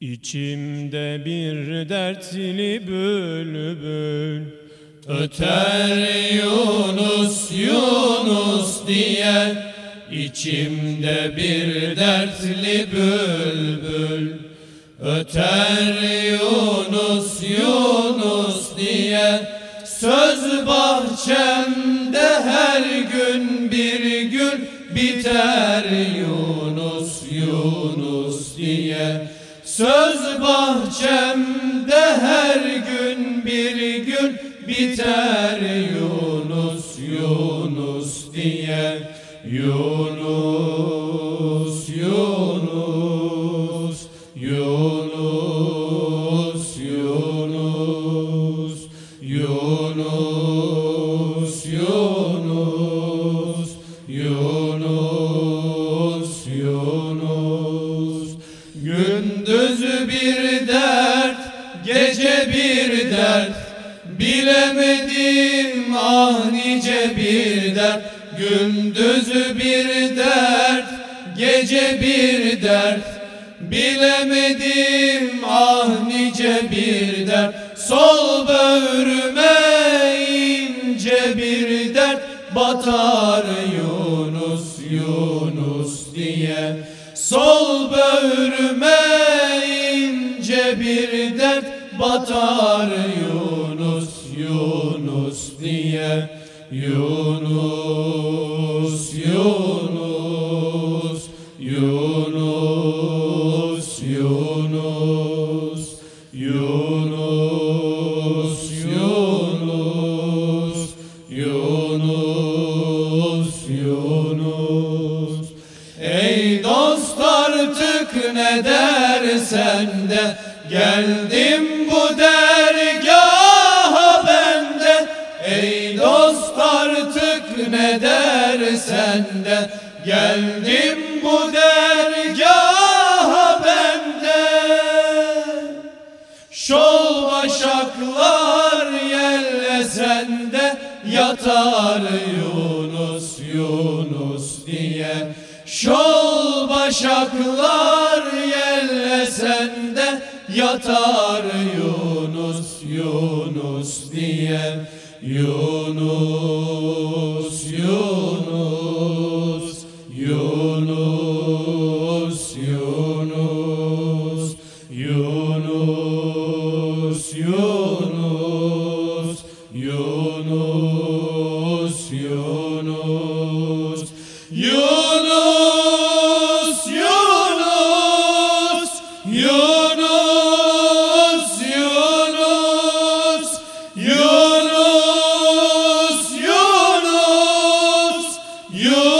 İçimde bir dertli bülbül Öter Yunus Yunus diye içimde bir dertli bülbül Öter Yunus Yunus diye Söz bahçemde her gün bir gül biter Yunus Yunus diye Söz bahçemde her gün bir gül biter Yunus Yunus diye. Yunus Yunus Yunus Yunus Yunus Yunus Yunus gece bir dert Bilemedim ah nice bir dert. Gündüz bir dert Gece bir dert. Bilemedim ah nice bir dert. Sol böğrüme ince bir dert. Batar Yunus Yunus diye. Sol böğrüme bir dert Batar Yunus Yunus diye. Yunus Yunus Yunus Yunus Yunus Yunus Yunus Yunus. Ey dost artık ne dersen de Geldim bu dergaha bende. Ey dost artık ne dersen de Geldim bu dergaha bende. Şol başaklar yellesen de Yatar Yunus Yunus diye. Şol başaklar yellesen de Yatar Yunus Yunus diye. Yunus Yunus Yunus Yunus Yunus Yunus Yunus Yunus You